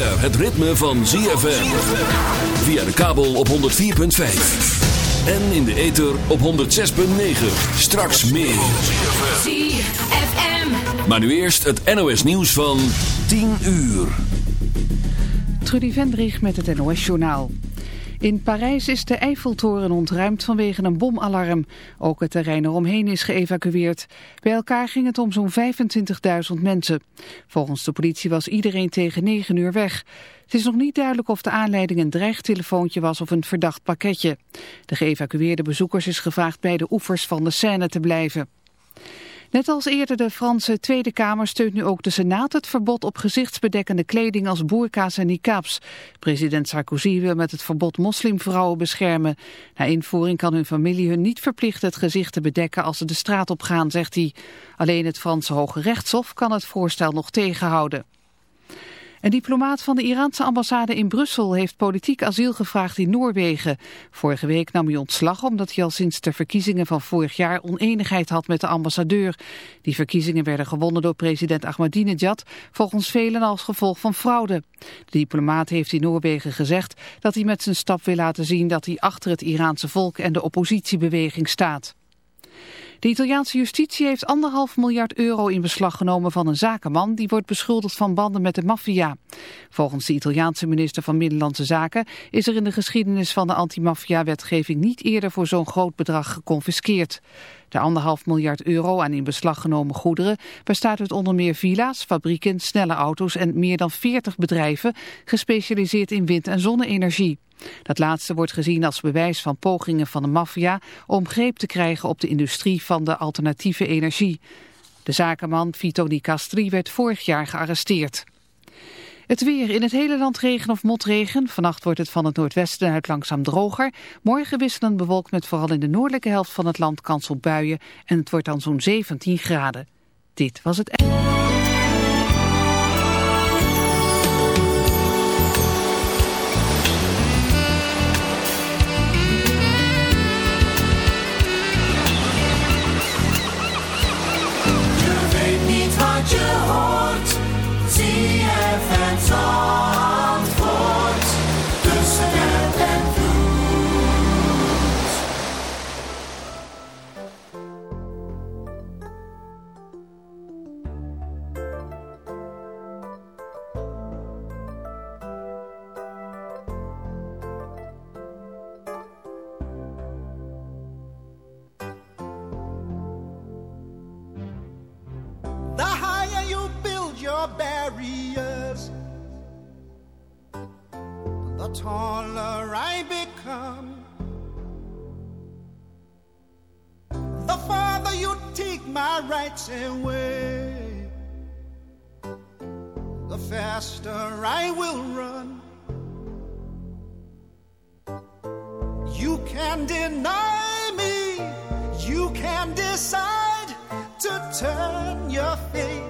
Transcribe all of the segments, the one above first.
zover het ritme van ZFM. Via de kabel op 104.5. En in de ether op 106.9. Straks meer. ZFM. Maar nu eerst het NOS nieuws van 10 uur. Trudy Vendrich met het NOS-journaal. In Parijs is de Eiffeltoren ontruimd vanwege een bomalarm. Ook het terrein eromheen is geëvacueerd. Bij elkaar ging het om zo'n 25.000 mensen. Volgens de politie was iedereen tegen 9 uur weg. Het is nog niet duidelijk of de aanleiding een dreigtelefoontje was of een verdacht pakketje. De geëvacueerde bezoekers is gevraagd bij de oevers van de Seine te blijven. Net als eerder de Franse Tweede Kamer steunt nu ook de Senaat het verbod op gezichtsbedekkende kleding als boerka's en niqabs. President Sarkozy wil met het verbod moslimvrouwen beschermen. Na invoering kan hun familie hun niet verplichten het gezicht te bedekken als ze de straat op gaan, zegt hij. Alleen het Franse Hoge Rechtshof kan het voorstel nog tegenhouden. Een diplomaat van de Iraanse ambassade in Brussel heeft politiek asiel gevraagd in Noorwegen. Vorige week nam hij ontslag omdat hij al sinds de verkiezingen van vorig jaar oneenigheid had met de ambassadeur. Die verkiezingen werden gewonnen door president Ahmadinejad, volgens velen als gevolg van fraude. De diplomaat heeft in Noorwegen gezegd dat hij met zijn stap wil laten zien dat hij achter het Iraanse volk en de oppositiebeweging staat. De Italiaanse justitie heeft anderhalf miljard euro in beslag genomen van een zakenman die wordt beschuldigd van banden met de maffia. Volgens de Italiaanse minister van Binnenlandse Zaken is er in de geschiedenis van de antimafia-wetgeving niet eerder voor zo'n groot bedrag geconfiskeerd. De anderhalf miljard euro aan in beslag genomen goederen bestaat uit onder meer villa's, fabrieken, snelle auto's en meer dan 40 bedrijven gespecialiseerd in wind- en zonne-energie. Dat laatste wordt gezien als bewijs van pogingen van de maffia om greep te krijgen op de industrie van de alternatieve energie. De zakenman Vito Di Castri werd vorig jaar gearresteerd. Het weer in het hele land regen of motregen. Vannacht wordt het van het noordwesten uit langzaam droger. Morgen wisselend bewolkt met vooral in de noordelijke helft van het land kans op buien. En het wordt dan zo'n 17 graden. Dit was het... taller I become. The farther you take my rights away, the faster I will run. You can deny me, you can decide to turn your face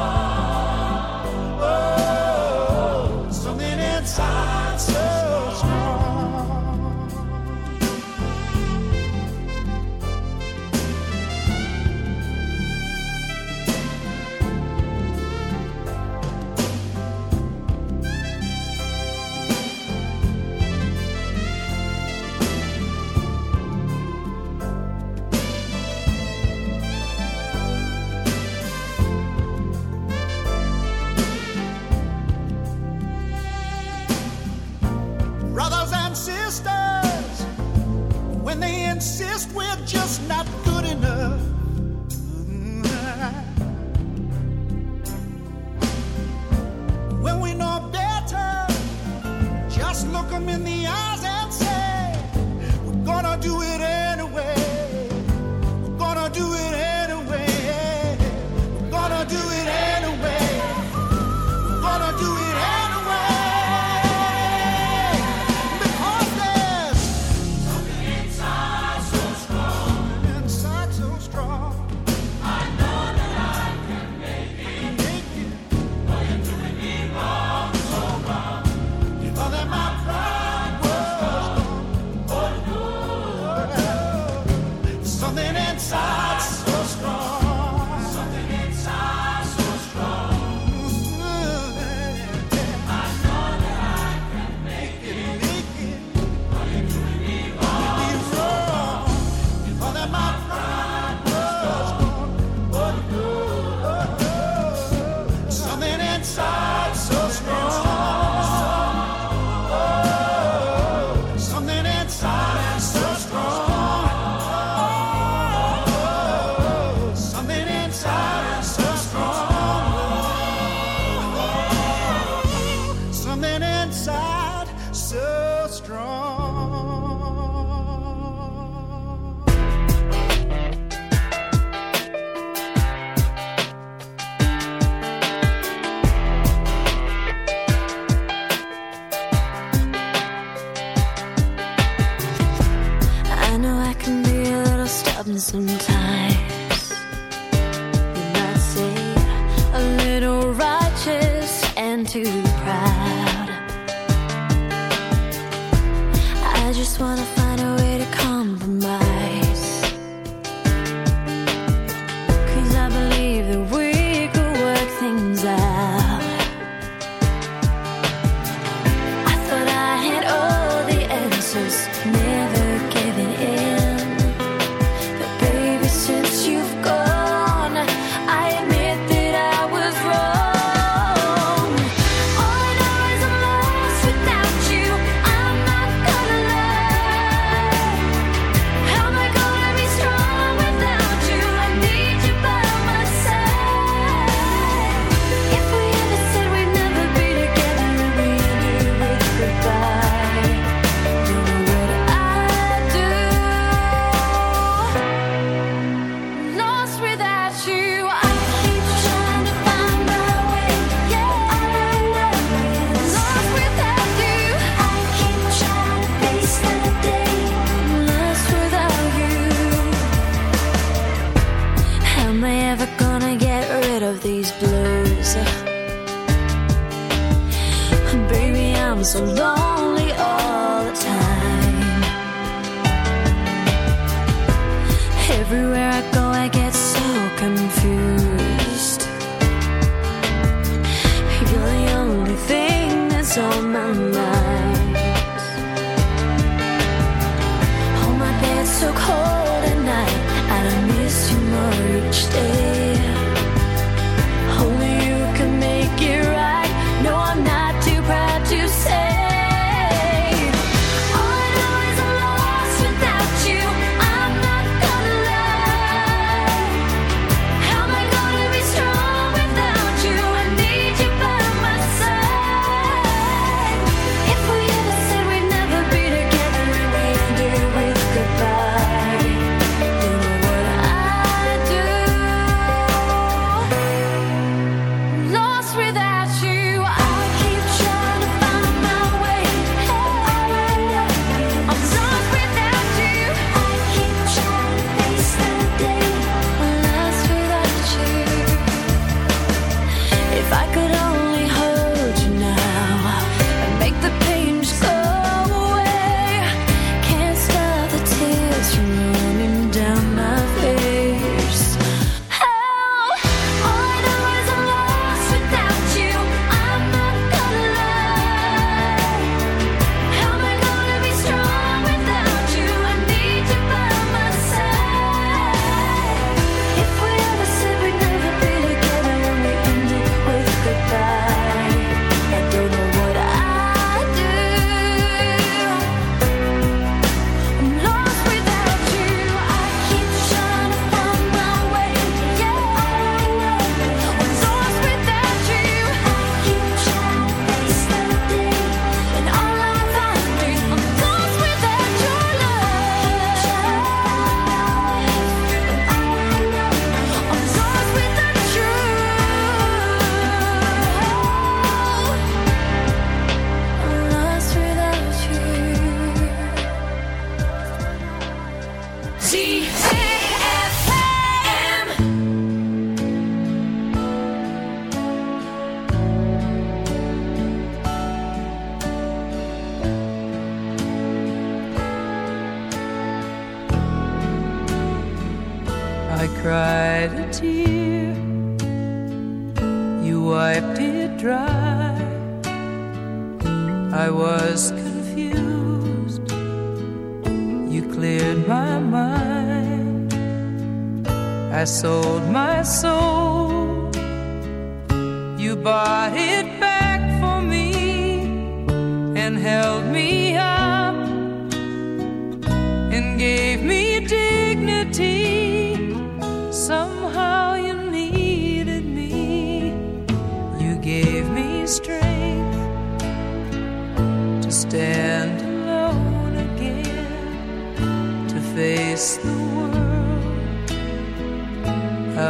exist, we're just not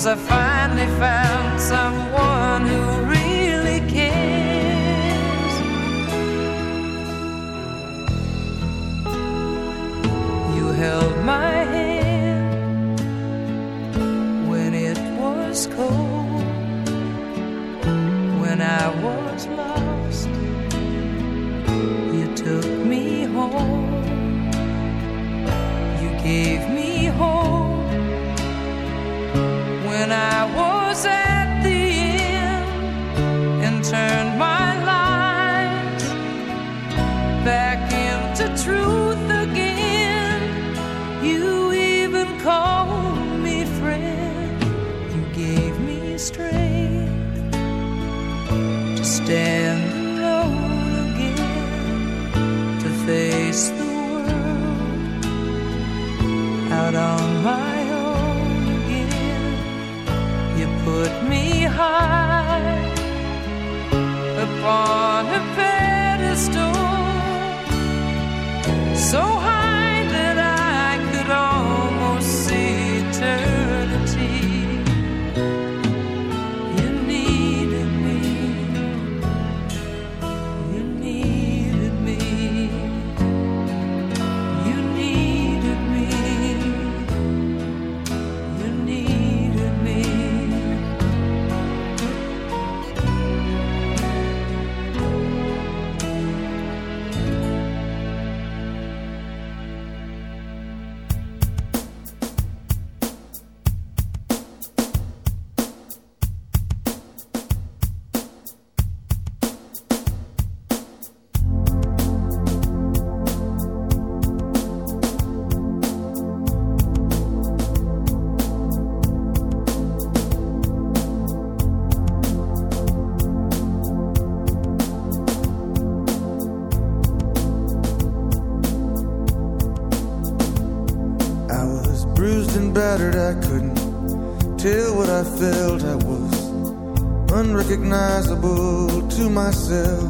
Cause I finally found some put me myself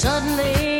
Suddenly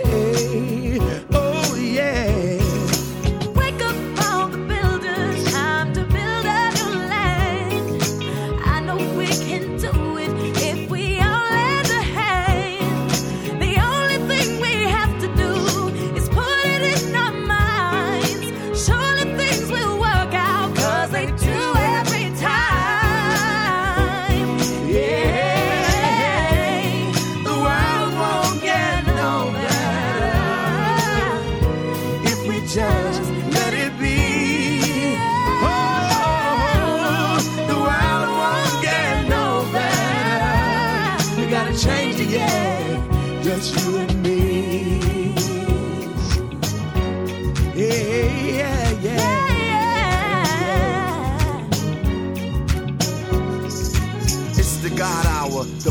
go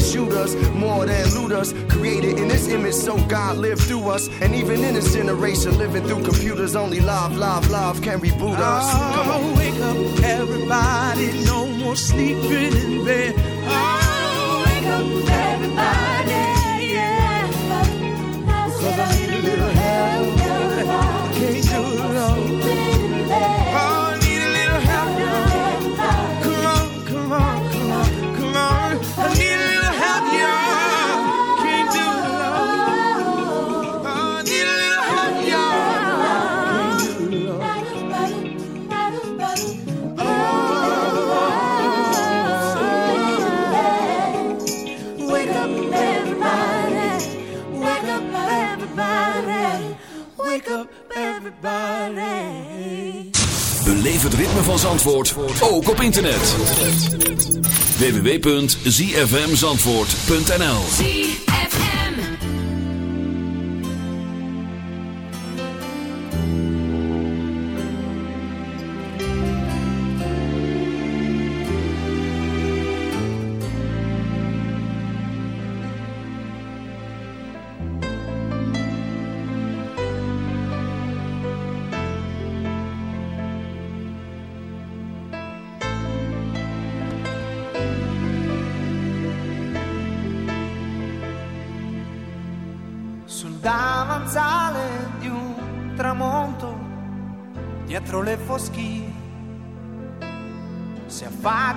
shooters, more than looters. Created in this image, so God lived through us. And even in this generation, living through computers, only love, love, love can reboot us. Come on. Oh, wake up, everybody. No more sleeping in bed. Oh, wake up, everybody. Yeah. Cause I Wake up, everybody. Het ritme van Zandvoort, ook op internet. www.zfmzandvoort.nl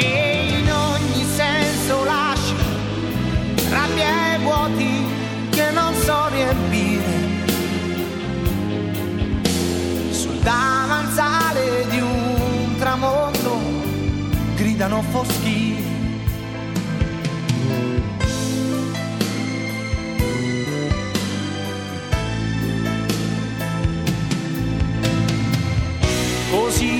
che in ogni senso lasci rabbia e vuoti che non so riempire sul davanzale di un tramonto gridano foschi. Così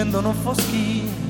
scendono foschi.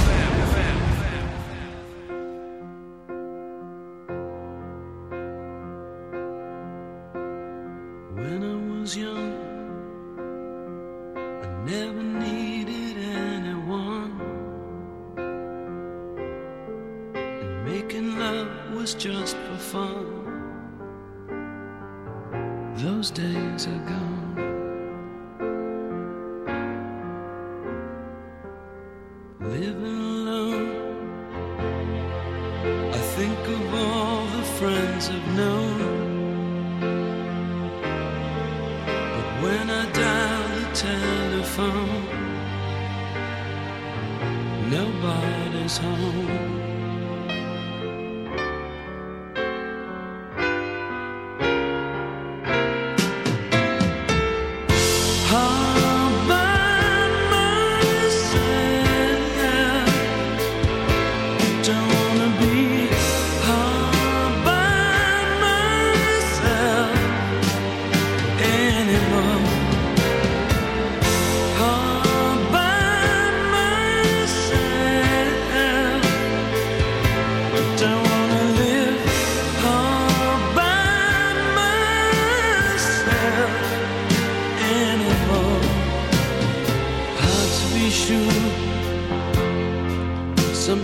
heart.